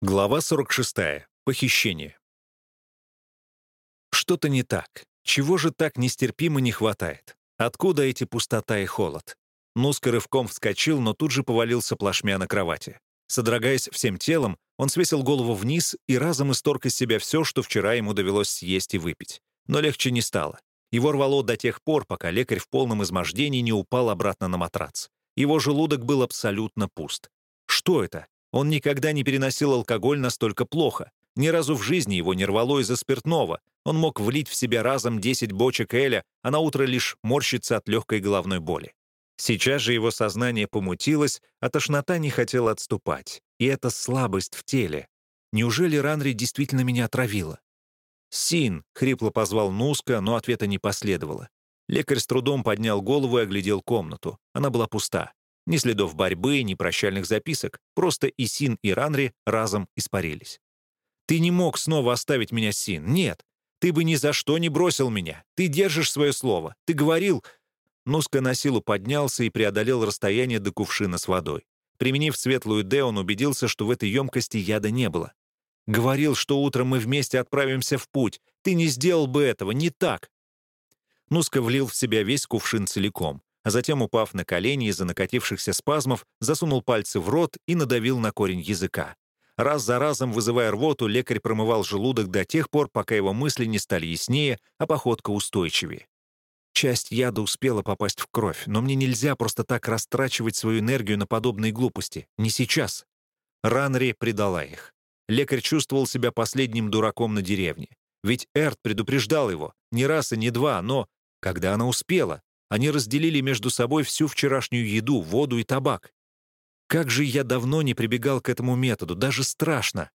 Глава 46. Похищение. Что-то не так. Чего же так нестерпимо не хватает? Откуда эти пустота и холод? Нуска рывком вскочил, но тут же повалился плашмя на кровати. Содрогаясь всем телом, он свесил голову вниз и разом исторг из себя все, что вчера ему довелось съесть и выпить. Но легче не стало. Его рвало до тех пор, пока лекарь в полном измождении не упал обратно на матрац. Его желудок был абсолютно пуст. Что это? Он никогда не переносил алкоголь настолько плохо. Ни разу в жизни его не рвало из-за спиртного. Он мог влить в себя разом 10 бочек Эля, а на утро лишь морщиться от легкой головной боли. Сейчас же его сознание помутилось, а тошнота не хотела отступать. И это слабость в теле. Неужели Ранри действительно меня отравила? «Син!» — хрипло позвал Нуска, но ответа не последовало. Лекарь с трудом поднял голову и оглядел комнату. Она была пуста. Ни следов борьбы, ни прощальных записок. Просто и Син, и Ранри разом испарились. «Ты не мог снова оставить меня, Син. Нет. Ты бы ни за что не бросил меня. Ты держишь свое слово. Ты говорил...» Нуска на силу поднялся и преодолел расстояние до кувшина с водой. Применив светлую «Д», он убедился, что в этой емкости яда не было. «Говорил, что утром мы вместе отправимся в путь. Ты не сделал бы этого, не так!» Нуска влил в себя весь кувшин целиком а затем, упав на колени из-за накатившихся спазмов, засунул пальцы в рот и надавил на корень языка. Раз за разом, вызывая рвоту, лекарь промывал желудок до тех пор, пока его мысли не стали яснее, а походка устойчивее. Часть яда успела попасть в кровь, но мне нельзя просто так растрачивать свою энергию на подобные глупости. Не сейчас. Ранри предала их. Лекарь чувствовал себя последним дураком на деревне. Ведь Эрт предупреждал его, не раз и не два, но когда она успела, они разделили между собой всю вчерашнюю еду, воду и табак. Как же я давно не прибегал к этому методу, даже страшно.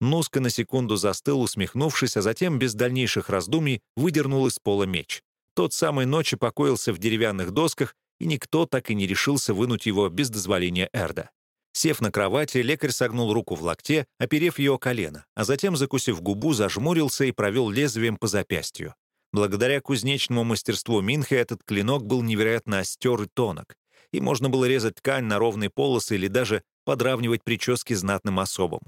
Нуска на секунду застыл, усмехнувшись, а затем, без дальнейших раздумий, выдернул из пола меч. Тот самой ночи покоился в деревянных досках, и никто так и не решился вынуть его без дозволения Эрда. Сев на кровати, лекарь согнул руку в локте, оперев ее колено, а затем, закусив губу, зажмурился и провел лезвием по запястью. Благодаря кузнечному мастерству Минха этот клинок был невероятно остер и тонок, и можно было резать ткань на ровные полосы или даже подравнивать прически знатным особам.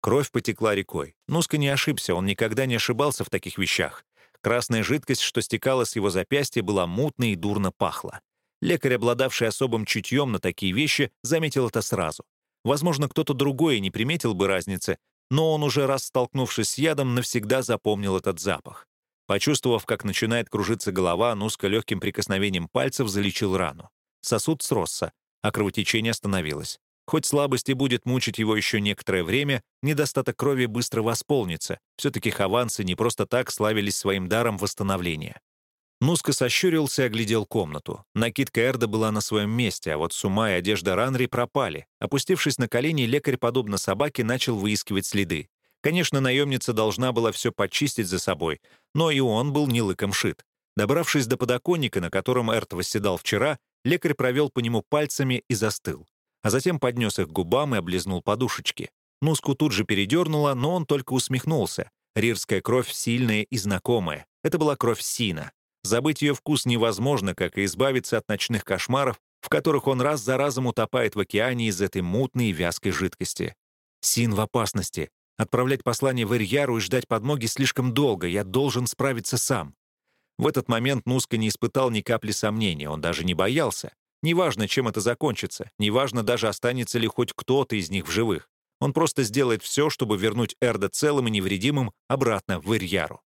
Кровь потекла рекой. Нуска не ошибся, он никогда не ошибался в таких вещах. Красная жидкость, что стекала с его запястья, была мутной и дурно пахла. Лекарь, обладавший особым чутьем на такие вещи, заметил это сразу. Возможно, кто-то другой не приметил бы разницы, но он уже раз столкнувшись с ядом, навсегда запомнил этот запах. Почувствовав, как начинает кружиться голова, Нуска легким прикосновением пальцев залечил рану. Сосуд сросся, а кровотечение остановилось. Хоть слабость и будет мучить его еще некоторое время, недостаток крови быстро восполнится. Все-таки хаванцы не просто так славились своим даром восстановления. Нуска сощурился и оглядел комнату. Накидка Эрда была на своем месте, а вот сума и одежда Ранри пропали. Опустившись на колени, лекарь, подобно собаке, начал выискивать следы. Конечно, наемница должна была все почистить за собой, но и он был не лыком шит. Добравшись до подоконника, на котором Эрт восседал вчера, лекарь провел по нему пальцами и застыл. А затем поднес их к губам и облизнул подушечки. Нуску тут же передернуло, но он только усмехнулся. Рирская кровь сильная и знакомая. Это была кровь Сина. Забыть ее вкус невозможно, как и избавиться от ночных кошмаров, в которых он раз за разом утопает в океане из этой мутной и вязкой жидкости. Син в опасности. Отправлять послание в Ирьяру и ждать подмоги слишком долго, я должен справиться сам. В этот момент Нуска не испытал ни капли сомнения, он даже не боялся. Неважно, чем это закончится, неважно даже останется ли хоть кто-то из них в живых. Он просто сделает все, чтобы вернуть Эрда целым и невредимым обратно в Ирьяру.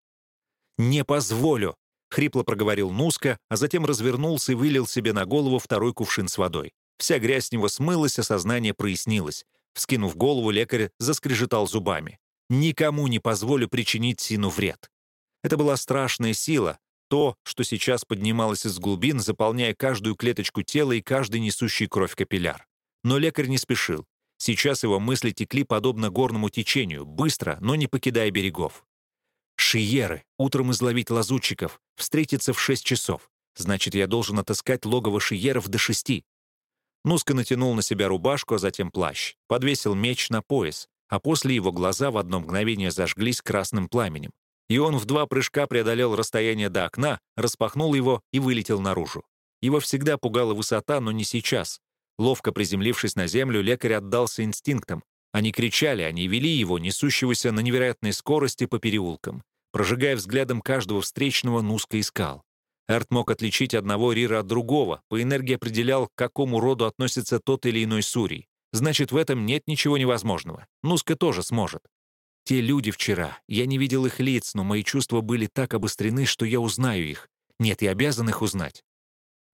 «Не позволю!» — хрипло проговорил Нуска, а затем развернулся и вылил себе на голову второй кувшин с водой. Вся грязь с него смылась, а сознание прояснилось. Вскинув голову, лекарь заскрежетал зубами. «Никому не позволю причинить Сину вред». Это была страшная сила, то, что сейчас поднималось из глубин, заполняя каждую клеточку тела и каждый несущий кровь капилляр. Но лекарь не спешил. Сейчас его мысли текли подобно горному течению, быстро, но не покидая берегов. «Шиеры, утром изловить лазутчиков, встретиться в шесть часов. Значит, я должен отыскать логово шиеров до шести. Нуска натянул на себя рубашку, а затем плащ, подвесил меч на пояс, а после его глаза в одно мгновение зажглись красным пламенем. И он в два прыжка преодолел расстояние до окна, распахнул его и вылетел наружу. Его всегда пугала высота, но не сейчас. Ловко приземлившись на землю, лекарь отдался инстинктам. Они кричали, они вели его, несущегося на невероятной скорости по переулкам. Прожигая взглядом каждого встречного, Нуска искал. Эрт мог отличить одного Рира от другого, по энергии определял, к какому роду относится тот или иной Сурий. Значит, в этом нет ничего невозможного. Нуска тоже сможет. Те люди вчера, я не видел их лиц, но мои чувства были так обострены, что я узнаю их. Нет, я обязан их узнать.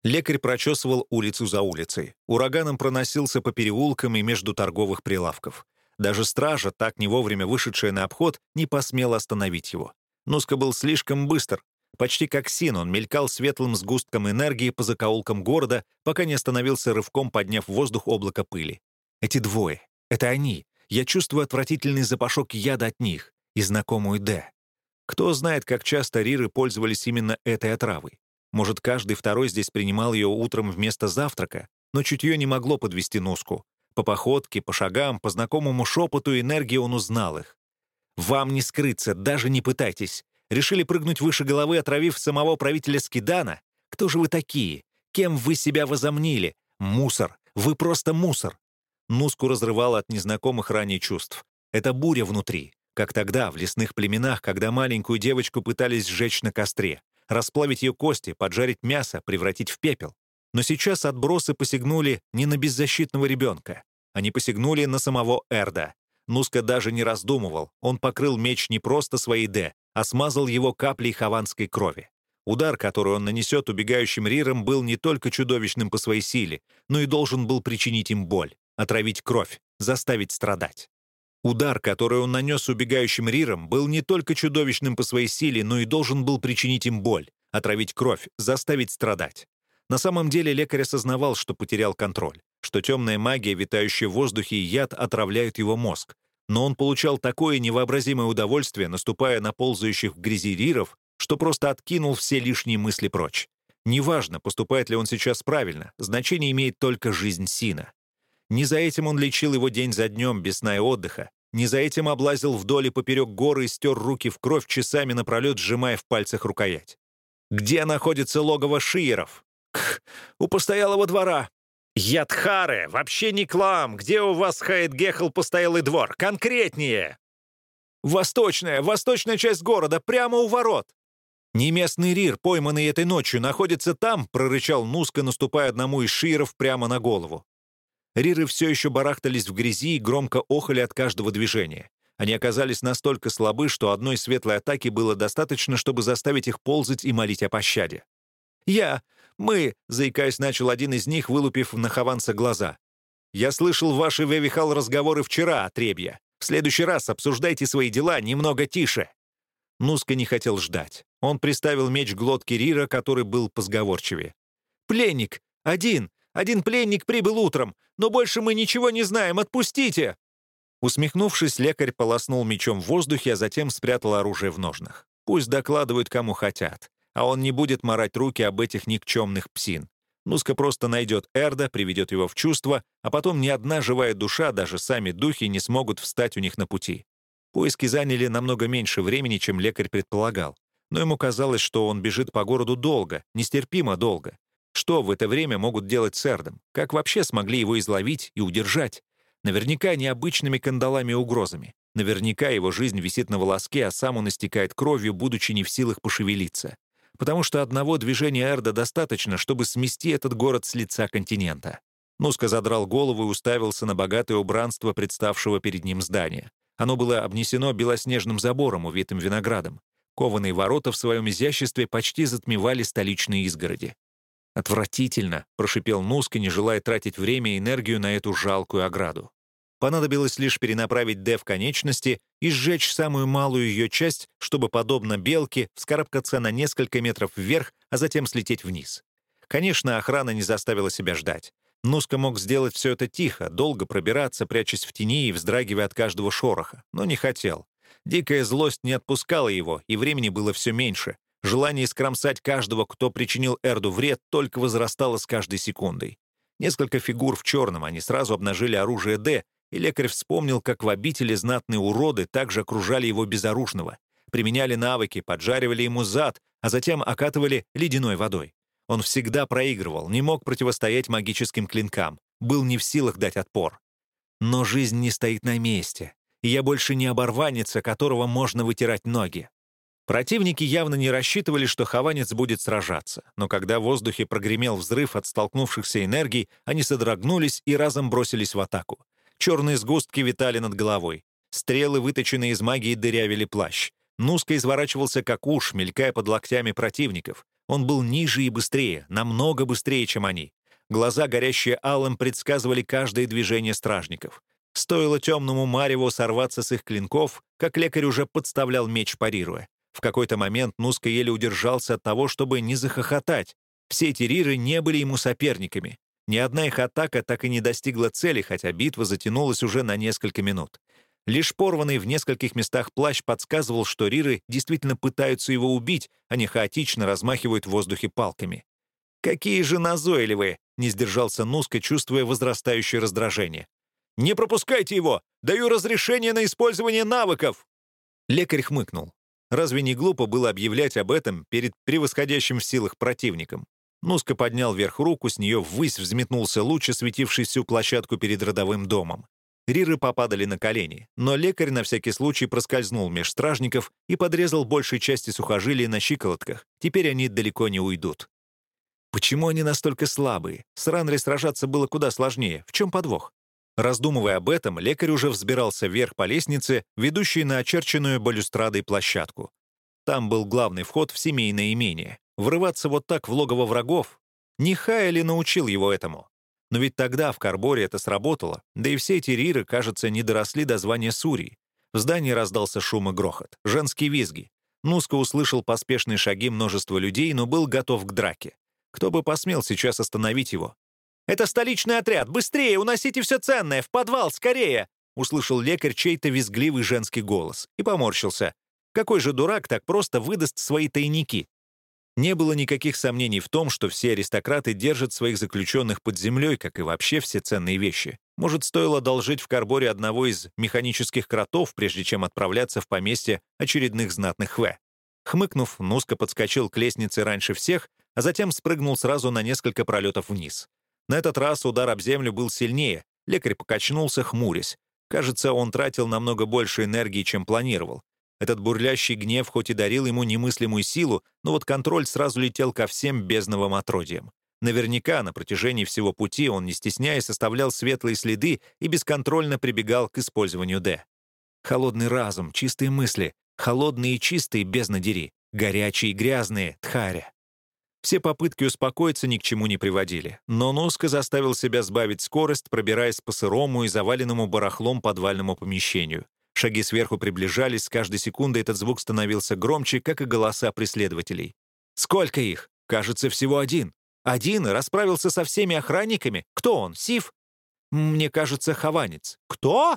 Лекарь прочесывал улицу за улицей. Ураганом проносился по переулкам и между торговых прилавков. Даже стража, так не вовремя вышедшая на обход, не посмела остановить его. Нуска был слишком быстр. Почти как син, он мелькал светлым сгустком энергии по закоулкам города, пока не остановился рывком, подняв в воздух облако пыли. Эти двое. Это они. Я чувствую отвратительный запашок яда от них и знакомую Д. Кто знает, как часто Риры пользовались именно этой отравой. Может, каждый второй здесь принимал ее утром вместо завтрака, но чутье не могло подвести Нуску. По походке, по шагам, по знакомому шепоту энергии он узнал их. «Вам не скрыться, даже не пытайтесь. Решили прыгнуть выше головы, отравив самого правителя Скидана? Кто же вы такие? Кем вы себя возомнили? Мусор. Вы просто мусор. Нуску разрывало от незнакомых ранее чувств. Это буря внутри, как тогда, в лесных племенах, когда маленькую девочку пытались сжечь на костре, расплавить ее кости, поджарить мясо, превратить в пепел. Но сейчас отбросы посягнули не на беззащитного ребенка. Они посягнули на самого Эрда. Нуска даже не раздумывал. Он покрыл меч не просто своей Д, а смазал его каплей хаванской крови. Удар, который он нанесет убегающим рирам, был не только чудовищным по своей силе, но и должен был причинить им боль отравить кровь, заставить страдать. Удар, который он нанес убегающим рирам, был не только чудовищным по своей силе, но и должен был причинить им боль, отравить кровь, заставить страдать. На самом деле лекарь осознавал, что потерял контроль, что темная магия, витающая в воздухе и яд отравляют его мозг. Но он получал такое невообразимое удовольствие, наступая на ползающих в грязи риров, что просто откинул все лишние мысли прочь. Неважно, поступает ли он сейчас правильно, значение имеет только жизнь Сина. Не за этим он лечил его день за днем, без сна и отдыха. Не за этим облазил вдоль и поперек горы и стер руки в кровь, часами напролет сжимая в пальцах рукоять. Где находится логово Шиеров? Кх, у постоялого двора. Ядхаре, вообще не клам. Где у вас, Хайд Гехл, постоялый двор? Конкретнее! Восточная, восточная часть города, прямо у ворот. «Неместный рир, пойманный этой ночью, находится там», — прорычал Нуска, наступая одному из шиеров прямо на голову. Риры все еще барахтались в грязи и громко охали от каждого движения. Они оказались настолько слабы, что одной светлой атаки было достаточно, чтобы заставить их ползать и молить о пощаде. «Я... мы...» — заикаясь, начал один из них, вылупив на Хованса глаза. «Я слышал ваши Вевихал разговоры вчера, отребья. В следующий раз обсуждайте свои дела немного тише». Нуска не хотел ждать. Он приставил меч к глотке Рира, который был позговорчивее. «Пленник! Один! Один пленник прибыл утром, но больше мы ничего не знаем. Отпустите!» Усмехнувшись, лекарь полоснул мечом в воздухе, а затем спрятал оружие в ножнах. Пусть докладывают, кому хотят, а он не будет морать руки об этих никчемных псин. Нуска просто найдет Эрда, приведет его в чувство, а потом ни одна живая душа, даже сами духи, не смогут встать у них на пути. Поиски заняли намного меньше времени, чем лекарь предполагал. Но ему казалось, что он бежит по городу долго, нестерпимо долго. Что в это время могут делать с Эрдом? Как вообще смогли его изловить и удержать? Наверняка необычными кандалами и угрозами. Наверняка его жизнь висит на волоске, а сам он истекает кровью, будучи не в силах пошевелиться. Потому что одного движения Эрда достаточно, чтобы смести этот город с лица континента. Нуска задрал голову и уставился на богатое убранство представшего перед ним здания. Оно было обнесено белоснежным забором, увитым виноградом. Кованые ворота в своем изяществе почти затмевали столичные изгороди. «Отвратительно!» — прошипел Нуска, не желая тратить время и энергию на эту жалкую ограду. Понадобилось лишь перенаправить Д в конечности и сжечь самую малую ее часть, чтобы, подобно белке, вскарабкаться на несколько метров вверх, а затем слететь вниз. Конечно, охрана не заставила себя ждать. Нуска мог сделать все это тихо, долго пробираться, прячась в тени и вздрагивая от каждого шороха, но не хотел. Дикая злость не отпускала его, и времени было все меньше. Желание скромсать каждого, кто причинил Эрду вред, только возрастало с каждой секундой. Несколько фигур в черном, они сразу обнажили оружие Д, и лекарь вспомнил, как в обители знатные уроды также окружали его безоружного, применяли навыки, поджаривали ему зад, а затем окатывали ледяной водой. Он всегда проигрывал, не мог противостоять магическим клинкам, был не в силах дать отпор. Но жизнь не стоит на месте, и я больше не оборванец, которого можно вытирать ноги. Противники явно не рассчитывали, что Хованец будет сражаться, но когда в воздухе прогремел взрыв от столкнувшихся энергий, они содрогнулись и разом бросились в атаку. Черные сгустки витали над головой. Стрелы, выточенные из магии, дырявили плащ. Нуска изворачивался как уж, мелькая под локтями противников. Он был ниже и быстрее, намного быстрее, чем они. Глаза, горящие алым, предсказывали каждое движение стражников. Стоило темному Мареву сорваться с их клинков, как лекарь уже подставлял меч, парируя. В какой-то момент Нуска еле удержался от того, чтобы не захохотать. Все эти риры не были ему соперниками. Ни одна их атака так и не достигла цели, хотя битва затянулась уже на несколько минут. Лишь порванный в нескольких местах плащ подсказывал, что риры действительно пытаются его убить, а не хаотично размахивают в воздухе палками. «Какие же назойливые!» — не сдержался Нуска, чувствуя возрастающее раздражение. «Не пропускайте его! Даю разрешение на использование навыков!» Лекарь хмыкнул. Разве не глупо было объявлять об этом перед превосходящим в силах противником? Нуска поднял вверх руку, с нее ввысь взметнулся луч, осветивший всю площадку перед родовым домом. Риры попадали на колени, но лекарь на всякий случай проскользнул меж стражников и подрезал большей части сухожилий на щиколотках. Теперь они далеко не уйдут. Почему они настолько слабые? С Ранри сражаться было куда сложнее. В чем подвох? Раздумывая об этом, лекарь уже взбирался вверх по лестнице, ведущей на очерченную балюстрадой площадку. Там был главный вход в семейное имение. Врываться вот так в логово врагов? Не Хайли научил его этому. Но ведь тогда в Карборе это сработало, да и все эти риры, кажется, не доросли до звания Сурии. В здании раздался шум и грохот, женские визги. Нуско услышал поспешные шаги множества людей, но был готов к драке. Кто бы посмел сейчас остановить его? «Это столичный отряд! Быстрее! Уносите все ценное! В подвал! Скорее!» Услышал лекарь чей-то визгливый женский голос и поморщился. Какой же дурак так просто выдаст свои тайники? Не было никаких сомнений в том, что все аристократы держат своих заключенных под землей, как и вообще все ценные вещи. Может, стоило одолжить в Карборе одного из механических кротов, прежде чем отправляться в поместье очередных знатных В. Хмыкнув, Нуска подскочил к лестнице раньше всех, а затем спрыгнул сразу на несколько пролетов вниз. На этот раз удар об землю был сильнее. Лекарь покачнулся, хмурясь. Кажется, он тратил намного больше энергии, чем планировал. Этот бурлящий гнев хоть и дарил ему немыслимую силу, но вот контроль сразу летел ко всем бездновым отродьям. Наверняка на протяжении всего пути он, не стесняясь, оставлял светлые следы и бесконтрольно прибегал к использованию «Д». Холодный разум, чистые мысли, холодные и чистые, без надери, горячие и грязные, тхаря. Все попытки успокоиться ни к чему не приводили, но Носка заставил себя сбавить скорость, пробираясь по сырому и заваленному барахлом подвальному помещению. Шаги сверху приближались, с каждой секундой этот звук становился громче, как и голоса преследователей. «Сколько их? Кажется, всего один. Один расправился со всеми охранниками? Кто он, Сив?» «Мне кажется, хованец». «Кто?»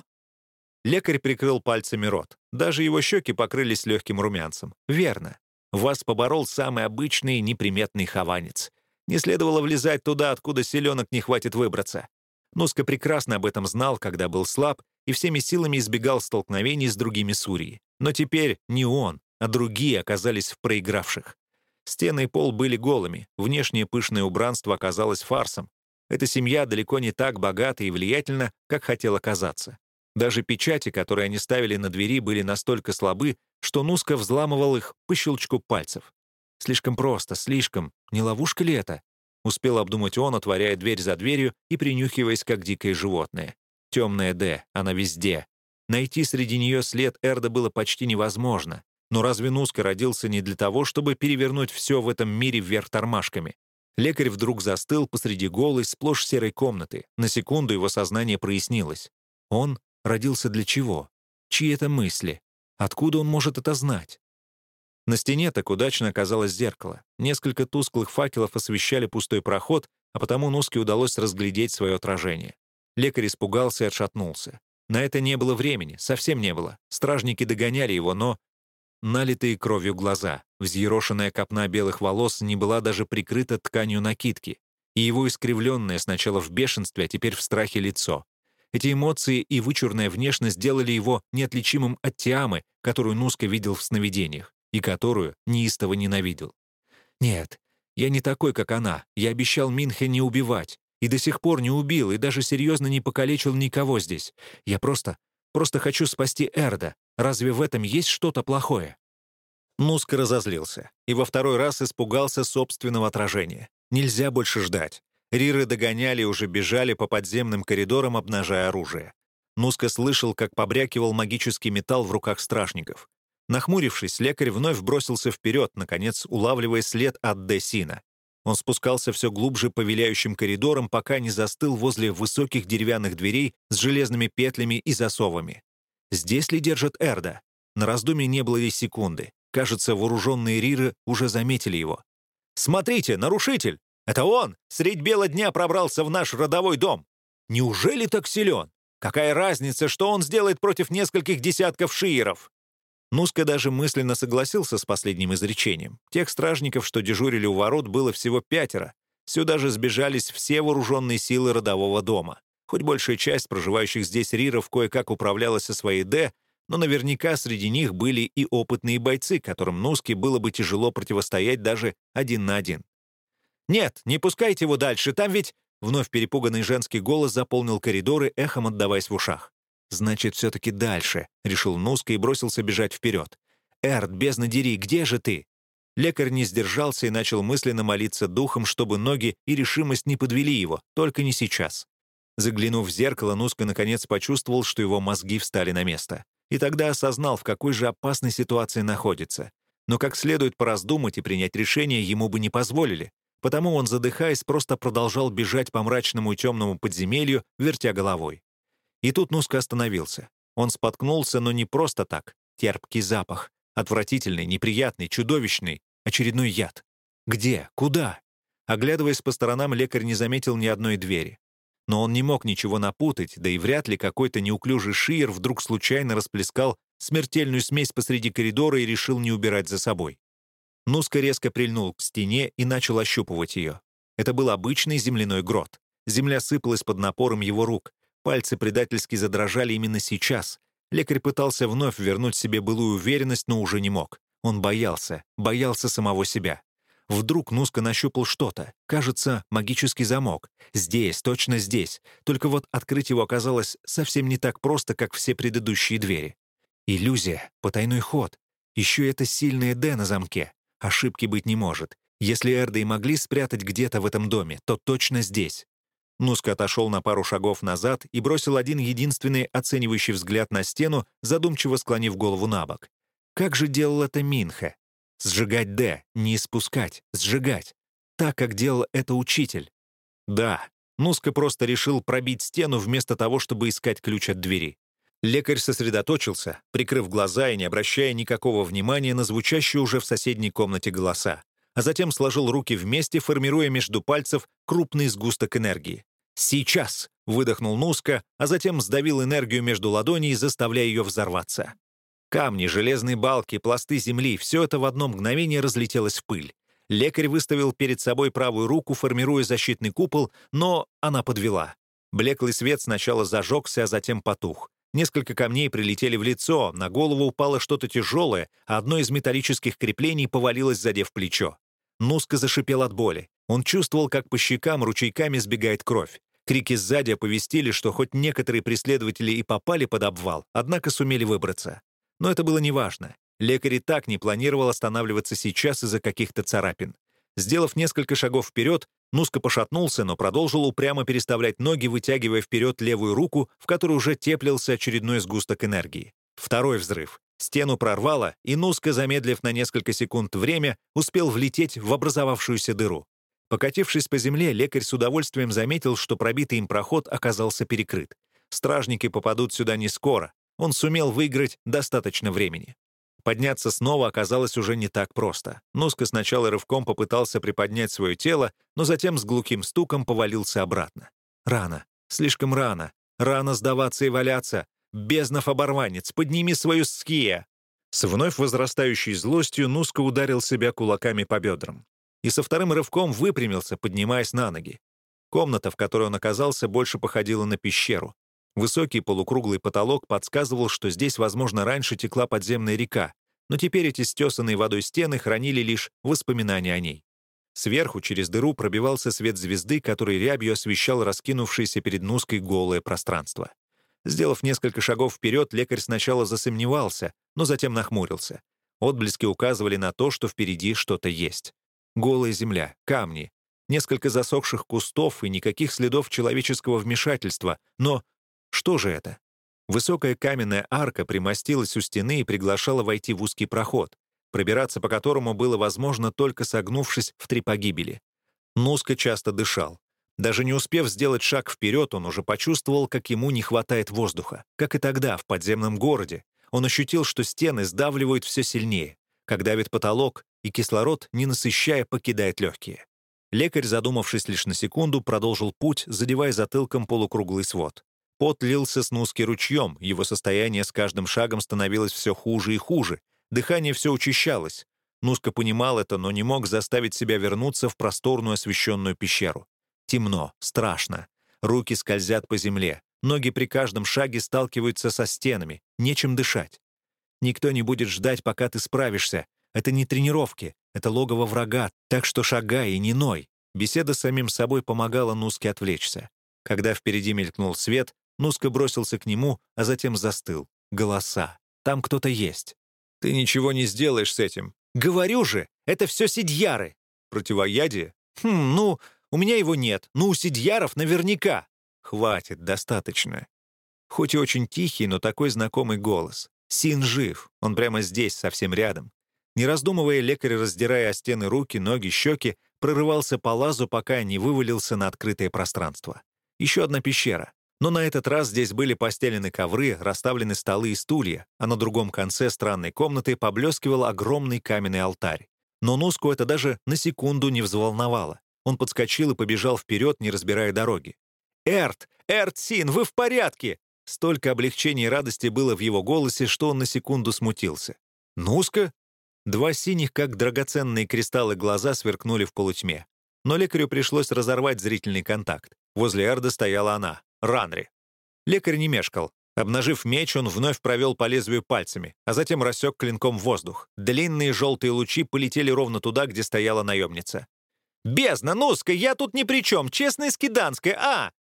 Лекарь прикрыл пальцами рот. Даже его щеки покрылись легким румянцем. «Верно. Вас поборол самый обычный неприметный хованец. Не следовало влезать туда, откуда селенок не хватит выбраться. Нуска прекрасно об этом знал, когда был слаб, и всеми силами избегал столкновений с другими Сурии. Но теперь не он, а другие оказались в проигравших. Стены и пол были голыми, внешнее пышное убранство оказалось фарсом. Эта семья далеко не так богата и влиятельна, как хотела казаться. Даже печати, которые они ставили на двери, были настолько слабы, что Нуска взламывал их по щелчку пальцев. Слишком просто, слишком. Не ловушка ли это? Успел обдумать он, отворяя дверь за дверью и принюхиваясь, как дикое животное. Темная Д, она везде. Найти среди нее след Эрда было почти невозможно. Но разве Нуска родился не для того, чтобы перевернуть все в этом мире вверх тормашками? Лекарь вдруг застыл посреди голой, сплошь серой комнаты. На секунду его сознание прояснилось. Он родился для чего? Чьи это мысли? Откуда он может это знать? На стене так удачно оказалось зеркало. Несколько тусклых факелов освещали пустой проход, а потому Нуске удалось разглядеть свое отражение. Лекарь испугался и отшатнулся. На это не было времени, совсем не было. Стражники догоняли его, но... Налитые кровью глаза, взъерошенная копна белых волос не была даже прикрыта тканью накидки, и его искривленное сначала в бешенстве, а теперь в страхе лицо. Эти эмоции и вычурная внешность сделали его неотличимым от Тиамы, которую Нуска видел в сновидениях, и которую неистово ненавидел. «Нет, я не такой, как она. Я обещал Минхе не убивать. И до сих пор не убил, и даже серьезно не покалечил никого здесь. Я просто, просто хочу спасти Эрда. Разве в этом есть что-то плохое?» Нуска разозлился и во второй раз испугался собственного отражения. Нельзя больше ждать. Риры догоняли и уже бежали по подземным коридорам, обнажая оружие. Нуска слышал, как побрякивал магический металл в руках стражников. Нахмурившись, лекарь вновь бросился вперед, наконец улавливая след от Десина. Он спускался все глубже по виляющим коридорам, пока не застыл возле высоких деревянных дверей с железными петлями и засовами. Здесь ли держит Эрда? На раздумье не было и секунды. Кажется, вооруженные Риры уже заметили его. «Смотрите, нарушитель! Это он! Средь бела дня пробрался в наш родовой дом! Неужели так силен? Какая разница, что он сделает против нескольких десятков шиеров?» Нуска даже мысленно согласился с последним изречением. Тех стражников, что дежурили у ворот, было всего пятеро. Сюда же сбежались все вооруженные силы родового дома. Хоть большая часть проживающих здесь риров кое-как управлялась со своей «Д», но наверняка среди них были и опытные бойцы, которым Нуске было бы тяжело противостоять даже один на один. «Нет, не пускайте его дальше, там ведь...» Вновь перепуганный женский голос заполнил коридоры, эхом отдаваясь в ушах. «Значит, все-таки дальше», — решил Нуска и бросился бежать вперед. «Эрд, бездна дери, где же ты?» Лекарь не сдержался и начал мысленно молиться духом, чтобы ноги и решимость не подвели его, только не сейчас. Заглянув в зеркало, Нуска наконец почувствовал, что его мозги встали на место и тогда осознал, в какой же опасной ситуации находится. Но как следует пораздумать и принять решение ему бы не позволили, потому он, задыхаясь, просто продолжал бежать по мрачному и темному подземелью, вертя головой. И тут Нуска остановился. Он споткнулся, но не просто так. Терпкий запах. Отвратительный, неприятный, чудовищный. Очередной яд. Где? Куда? Оглядываясь по сторонам, лекарь не заметил ни одной двери. Но он не мог ничего напутать, да и вряд ли какой-то неуклюжий шиер вдруг случайно расплескал смертельную смесь посреди коридора и решил не убирать за собой. Нуска резко прильнул к стене и начал ощупывать ее. Это был обычный земляной грот. Земля сыпалась под напором его рук. Пальцы предательски задрожали именно сейчас. Лекарь пытался вновь вернуть себе былую уверенность, но уже не мог. Он боялся, боялся самого себя. Вдруг Нуска нащупал что-то. Кажется, магический замок. Здесь, точно здесь. Только вот открыть его оказалось совсем не так просто, как все предыдущие двери. Иллюзия, потайной ход. Еще это сильное «Д» на замке. Ошибки быть не может. Если Эрды и могли спрятать где-то в этом доме, то точно здесь. Нуска отошел на пару шагов назад и бросил один единственный оценивающий взгляд на стену, задумчиво склонив голову на бок. Как же делал это Минхе? Сжигать «Д», не испускать, сжигать. Так, как делал это учитель. Да, Нуска просто решил пробить стену вместо того, чтобы искать ключ от двери. Лекарь сосредоточился, прикрыв глаза и не обращая никакого внимания на звучащие уже в соседней комнате голоса, а затем сложил руки вместе, формируя между пальцев крупный сгусток энергии. «Сейчас!» — выдохнул Нуска, а затем сдавил энергию между ладоней, заставляя ее взорваться. Камни, железные балки, пласты земли — все это в одно мгновение разлетелось в пыль. Лекарь выставил перед собой правую руку, формируя защитный купол, но она подвела. Блеклый свет сначала зажегся, а затем потух. Несколько камней прилетели в лицо, на голову упало что-то тяжелое, а одно из металлических креплений повалилось, задев плечо. Нуска зашипел от боли. Он чувствовал, как по щекам ручейками сбегает кровь. Крики сзади оповестили, что хоть некоторые преследователи и попали под обвал, однако сумели выбраться. Но это было неважно. Лекарь и так не планировал останавливаться сейчас из-за каких-то царапин. Сделав несколько шагов вперед, Нуска пошатнулся, но продолжил упрямо переставлять ноги, вытягивая вперед левую руку, в которой уже теплился очередной сгусток энергии. Второй взрыв. Стену прорвало, и Нуска, замедлив на несколько секунд время, успел влететь в образовавшуюся дыру. Покатившись по земле, лекарь с удовольствием заметил, что пробитый им проход оказался перекрыт. Стражники попадут сюда не скоро, он сумел выиграть достаточно времени. Подняться снова оказалось уже не так просто. Нуска сначала рывком попытался приподнять свое тело, но затем с глухим стуком повалился обратно. Рано, слишком рано. Рано сдаваться и валяться. Безднов оборванец, подними свою ския. С вновь возрастающей злостью Нуска ударил себя кулаками по бедрам. И со вторым рывком выпрямился, поднимаясь на ноги. Комната, в которой он оказался, больше походила на пещеру. Высокий полукруглый потолок подсказывал, что здесь, возможно, раньше текла подземная река, но теперь эти стесанные водой стены хранили лишь воспоминания о ней. Сверху, через дыру, пробивался свет звезды, который рябью освещал раскинувшееся перед Нуской голое пространство. Сделав несколько шагов вперед, лекарь сначала засомневался, но затем нахмурился. Отблески указывали на то, что впереди что-то есть. Голая земля, камни, несколько засохших кустов и никаких следов человеческого вмешательства. Но что же это? Высокая каменная арка примостилась у стены и приглашала войти в узкий проход пробираться по которому было возможно только согнувшись в три погибели. Нуска часто дышал. Даже не успев сделать шаг вперед, он уже почувствовал, как ему не хватает воздуха. Как и тогда, в подземном городе. Он ощутил, что стены сдавливают все сильнее, как давит потолок, и кислород, не насыщая, покидает легкие. Лекарь, задумавшись лишь на секунду, продолжил путь, задевая затылком полукруглый свод. Пот лился с Нуски ручьем, его состояние с каждым шагом становилось все хуже и хуже, Дыхание все учащалось. Нуска понимал это, но не мог заставить себя вернуться в просторную освещенную пещеру. Темно, страшно. Руки скользят по земле. Ноги при каждом шаге сталкиваются со стенами. Нечем дышать. Никто не будет ждать, пока ты справишься. Это не тренировки, это логово врага, так что шагай и не ной. Беседа с самим собой помогала Нуске отвлечься. Когда впереди мелькнул свет, Нуска бросился к нему, а затем застыл. Голоса. Там кто-то есть. Ты ничего не сделаешь с этим. Говорю же, это все сидьяры. Противоядие? Хм, ну, у меня его нет. Ну, у сидьяров наверняка. Хватит, достаточно. Хоть и очень тихий, но такой знакомый голос. Син жив, он прямо здесь, совсем рядом. Не раздумывая, лекарь, раздирая о стены руки, ноги, щеки, прорывался по лазу, пока не вывалился на открытое пространство. Еще одна пещера. Но на этот раз здесь были постелены ковры, расставлены столы и стулья, а на другом конце странной комнаты поблескивал огромный каменный алтарь. Но Нуску это даже на секунду не взволновало. Он подскочил и побежал вперед, не разбирая дороги. «Эрт! Эрт Син, вы в порядке!» Столько облегчения и радости было в его голосе, что он на секунду смутился. «Нуска?» Два синих, как драгоценные кристаллы, глаза сверкнули в полутьме. Но лекарю пришлось разорвать зрительный контакт. Возле Эрда стояла она, Ранри. Лекарь не мешкал. Обнажив меч, он вновь провел по лезвию пальцами, а затем рассек клинком воздух. Длинные желтые лучи полетели ровно туда, где стояла наемница. «Бездна, Нуска, я тут ни при чем! Честная скиданская, а!»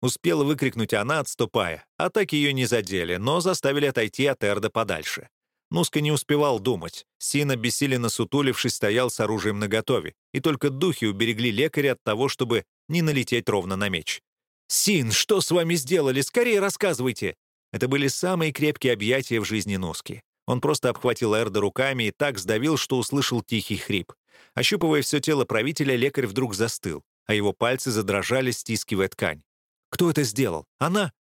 Успела выкрикнуть она, отступая. Атаки ее не задели, но заставили отойти от Эрда подальше. Нуска не успевал думать. Сина, бессиленно сутулившись, стоял с оружием наготове, и только духи уберегли лекаря от того, чтобы не налететь ровно на меч. «Син, что с вами сделали? Скорее рассказывайте!» Это были самые крепкие объятия в жизни Носки. Он просто обхватил Эрда руками и так сдавил, что услышал тихий хрип. Ощупывая все тело правителя, лекарь вдруг застыл, а его пальцы задрожали, стискивая ткань. «Кто это сделал? Она?»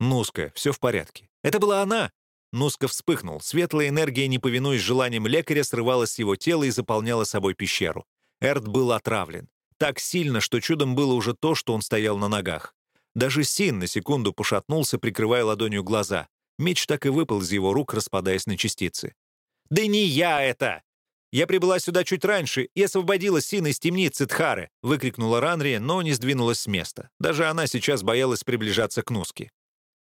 «Нуска, все в порядке. Это была она!» Нуска вспыхнул. Светлая энергия, не повинуясь желаниям лекаря, срывалась с его тела и заполняла собой пещеру. Эрд был отравлен. Так сильно, что чудом было уже то, что он стоял на ногах. Даже Син на секунду пошатнулся, прикрывая ладонью глаза. Меч так и выпал из его рук, распадаясь на частицы. «Да не я это! Я прибыла сюда чуть раньше и освободила Сина из темницы Тхары!» — выкрикнула Ранри, но не сдвинулась с места. Даже она сейчас боялась приближаться к Нуске.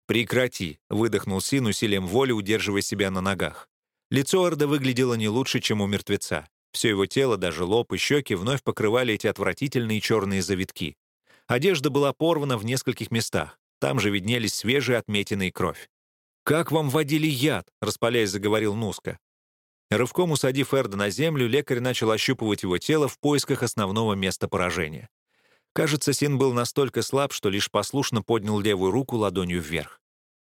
«Прекрати!» — выдохнул Син усилием воли, удерживая себя на ногах. Лицо Орда выглядело не лучше, чем у мертвеца. Все его тело, даже лоб и щеки вновь покрывали эти отвратительные черные завитки. Одежда была порвана в нескольких местах. Там же виднелись свежие отметины и кровь. «Как вам вводили яд?» — распаляясь, заговорил Нуска. Рывком усадив Эрда на землю, лекарь начал ощупывать его тело в поисках основного места поражения. Кажется, Син был настолько слаб, что лишь послушно поднял левую руку ладонью вверх.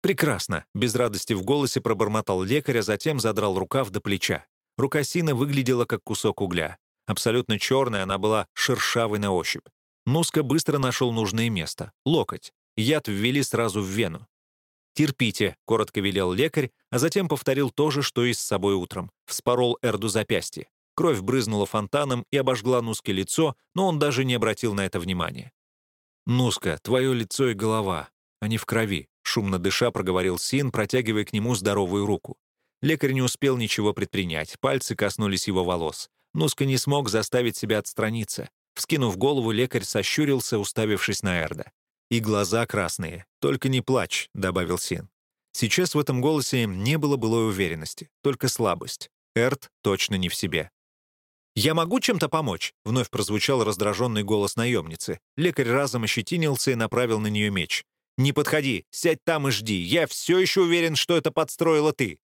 «Прекрасно!» — без радости в голосе пробормотал лекарь, а затем задрал рукав до плеча. Рука Сина выглядела как кусок угля. Абсолютно черная, она была шершавой на ощупь. Нуска быстро нашел нужное место — локоть. Яд ввели сразу в вену. «Терпите», — коротко велел лекарь, а затем повторил то же, что и с собой утром. Вспорол Эрду запястье. Кровь брызнула фонтаном и обожгла Нуске лицо, но он даже не обратил на это внимания. «Нуска, твое лицо и голова. Они в крови», — шумно дыша проговорил Син, протягивая к нему здоровую руку. Лекарь не успел ничего предпринять, пальцы коснулись его волос. Нуска не смог заставить себя отстраниться. Вскинув голову, лекарь сощурился, уставившись на Эрда. «И глаза красные. Только не плачь», — добавил Син. Сейчас в этом голосе не было былой уверенности, только слабость. Эрд точно не в себе. «Я могу чем-то помочь?» — вновь прозвучал раздраженный голос наемницы. Лекарь разом ощетинился и направил на нее меч. «Не подходи, сядь там и жди. Я все еще уверен, что это подстроила ты».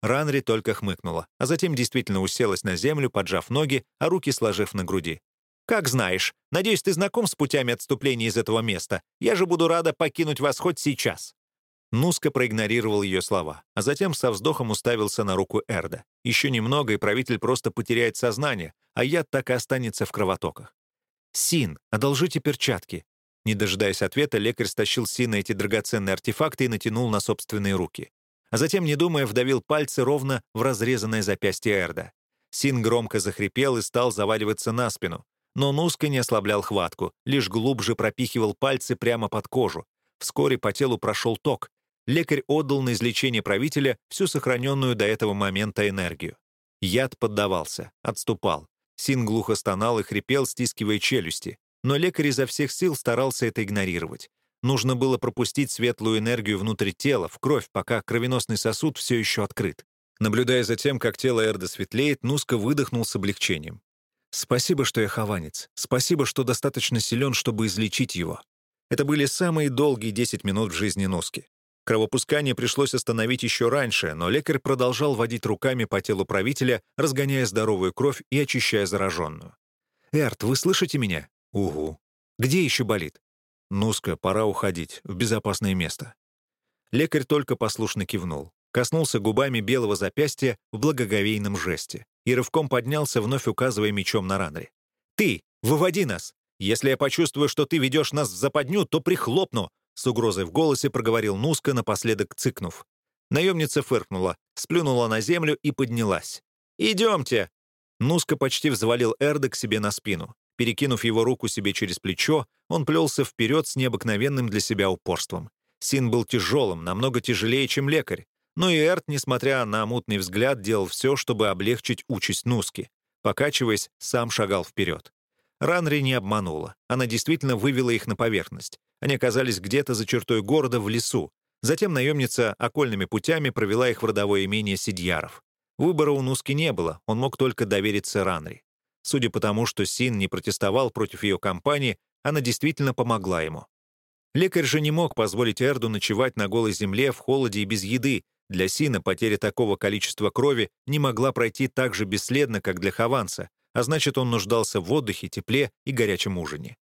Ранри только хмыкнула, а затем действительно уселась на землю, поджав ноги, а руки сложив на груди. «Как знаешь. Надеюсь, ты знаком с путями отступления из этого места. Я же буду рада покинуть вас хоть сейчас». Нуска проигнорировал ее слова, а затем со вздохом уставился на руку Эрда. Еще немного, и правитель просто потеряет сознание, а яд так и останется в кровотоках. «Син, одолжите перчатки». Не дожидаясь ответа, лекарь стащил Сина эти драгоценные артефакты и натянул на собственные руки. А затем, не думая, вдавил пальцы ровно в разрезанное запястье Эрда. Син громко захрипел и стал заваливаться на спину. Но Нуска не ослаблял хватку, лишь глубже пропихивал пальцы прямо под кожу. Вскоре по телу прошел ток, лекарь отдал на излечение правителя всю сохраненную до этого момента энергию. Яд поддавался, отступал. Син глухо стонал и хрипел, стискивая челюсти. Но лекарь изо всех сил старался это игнорировать. Нужно было пропустить светлую энергию внутрь тела, в кровь, пока кровеносный сосуд все еще открыт. Наблюдая за тем, как тело Эрда светлеет, Нуска выдохнул с облегчением. «Спасибо, что я хованец. Спасибо, что достаточно силен, чтобы излечить его». Это были самые долгие 10 минут в жизни Нуски. Кровопускание пришлось остановить еще раньше, но лекарь продолжал водить руками по телу правителя, разгоняя здоровую кровь и очищая зараженную. «Эрт, вы слышите меня?» «Угу». «Где еще болит?» «Нуска, пора уходить, в безопасное место». Лекарь только послушно кивнул, коснулся губами белого запястья в благоговейном жесте и рывком поднялся, вновь указывая мечом на Ранри. «Ты! Выводи нас! Если я почувствую, что ты ведешь нас в западню, то прихлопну! С угрозой в голосе проговорил Нуска, напоследок цыкнув. Наемница фыркнула, сплюнула на землю и поднялась. «Идемте!» Нуска почти взвалил Эрда к себе на спину. Перекинув его руку себе через плечо, он плелся вперед с необыкновенным для себя упорством. Син был тяжелым, намного тяжелее, чем лекарь. Но и Эрт, несмотря на мутный взгляд, делал все, чтобы облегчить участь Нуски. Покачиваясь, сам шагал вперед. Ранри не обманула. Она действительно вывела их на поверхность. Они оказались где-то за чертой города в лесу. Затем наемница окольными путями провела их в родовое имение Сидьяров. Выбора у Нуски не было, он мог только довериться Ранри. Судя по тому, что Син не протестовал против ее компании, она действительно помогла ему. Лекарь же не мог позволить Эрду ночевать на голой земле в холоде и без еды. Для Сина потеря такого количества крови не могла пройти так же бесследно, как для Хованса, а значит, он нуждался в отдыхе, тепле и горячем ужине.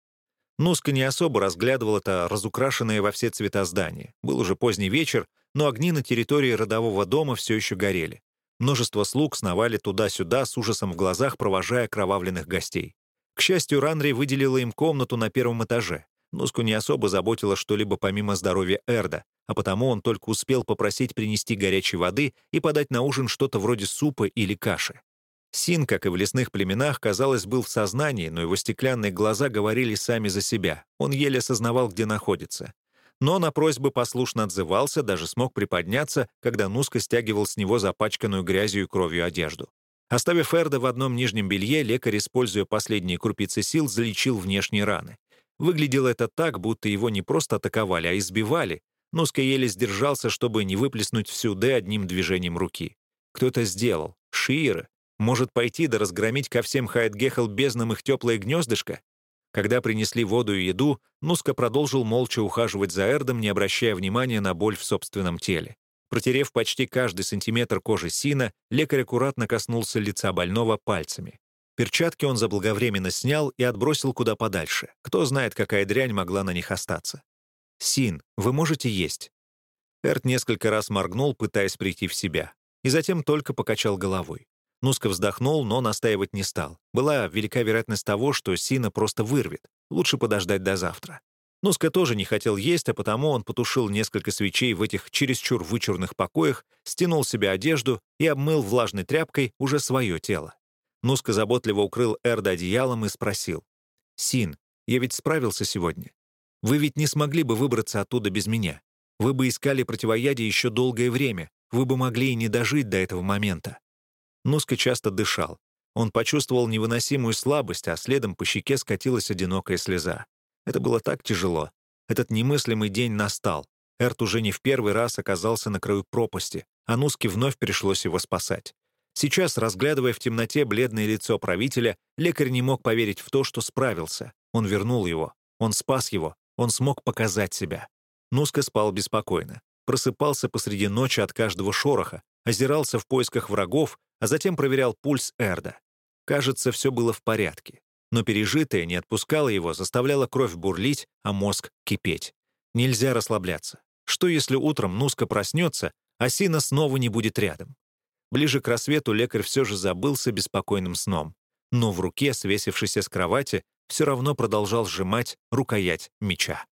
Нуска не особо разглядывал это разукрашенное во все цвета здание. Был уже поздний вечер, но огни на территории родового дома все еще горели. Множество слуг сновали туда-сюда с ужасом в глазах, провожая кровавленных гостей. К счастью, Ранри выделила им комнату на первом этаже. Нуску не особо заботило что-либо помимо здоровья Эрда, а потому он только успел попросить принести горячей воды и подать на ужин что-то вроде супа или каши. Син, как и в лесных племенах, казалось, был в сознании, но его стеклянные глаза говорили сами за себя. Он еле осознавал, где находится. Но на просьбы послушно отзывался, даже смог приподняться, когда Нуска стягивал с него запачканную грязью и кровью одежду. Оставив Эрда в одном нижнем белье, лекарь, используя последние крупицы сил, залечил внешние раны. Выглядело это так, будто его не просто атаковали, а избивали. Нуска еле сдержался, чтобы не выплеснуть всю Д одним движением руки. Кто это сделал? Шиира? Может пойти да разгромить ко всем Хайдгехел безднам их теплое гнездышко? Когда принесли воду и еду, Нуска продолжил молча ухаживать за Эрдом, не обращая внимания на боль в собственном теле. Протерев почти каждый сантиметр кожи Сина, лекарь аккуратно коснулся лица больного пальцами. Перчатки он заблаговременно снял и отбросил куда подальше. Кто знает, какая дрянь могла на них остаться. «Син, вы можете есть?» Эрт несколько раз моргнул, пытаясь прийти в себя, и затем только покачал головой. Нуска вздохнул, но настаивать не стал. Была велика вероятность того, что Сина просто вырвет. Лучше подождать до завтра. Нуска тоже не хотел есть, а потому он потушил несколько свечей в этих чересчур вычурных покоях, стянул себе одежду и обмыл влажной тряпкой уже свое тело. Нуска заботливо укрыл Эрда одеялом и спросил. «Син, я ведь справился сегодня. Вы ведь не смогли бы выбраться оттуда без меня. Вы бы искали противоядие еще долгое время. Вы бы могли и не дожить до этого момента. Нуска часто дышал. Он почувствовал невыносимую слабость, а следом по щеке скатилась одинокая слеза. Это было так тяжело. Этот немыслимый день настал. Эрт уже не в первый раз оказался на краю пропасти, а Нуске вновь пришлось его спасать. Сейчас, разглядывая в темноте бледное лицо правителя, лекарь не мог поверить в то, что справился. Он вернул его. Он спас его. Он смог показать себя. Нуска спал беспокойно. Просыпался посреди ночи от каждого шороха, озирался в поисках врагов, а затем проверял пульс Эрда. Кажется, все было в порядке. Но пережитое не отпускало его, заставляло кровь бурлить, а мозг кипеть. Нельзя расслабляться. Что если утром Нуска проснется, а Сина снова не будет рядом? Ближе к рассвету лекарь все же забылся беспокойным сном. Но в руке, свесившейся с кровати, все равно продолжал сжимать рукоять меча.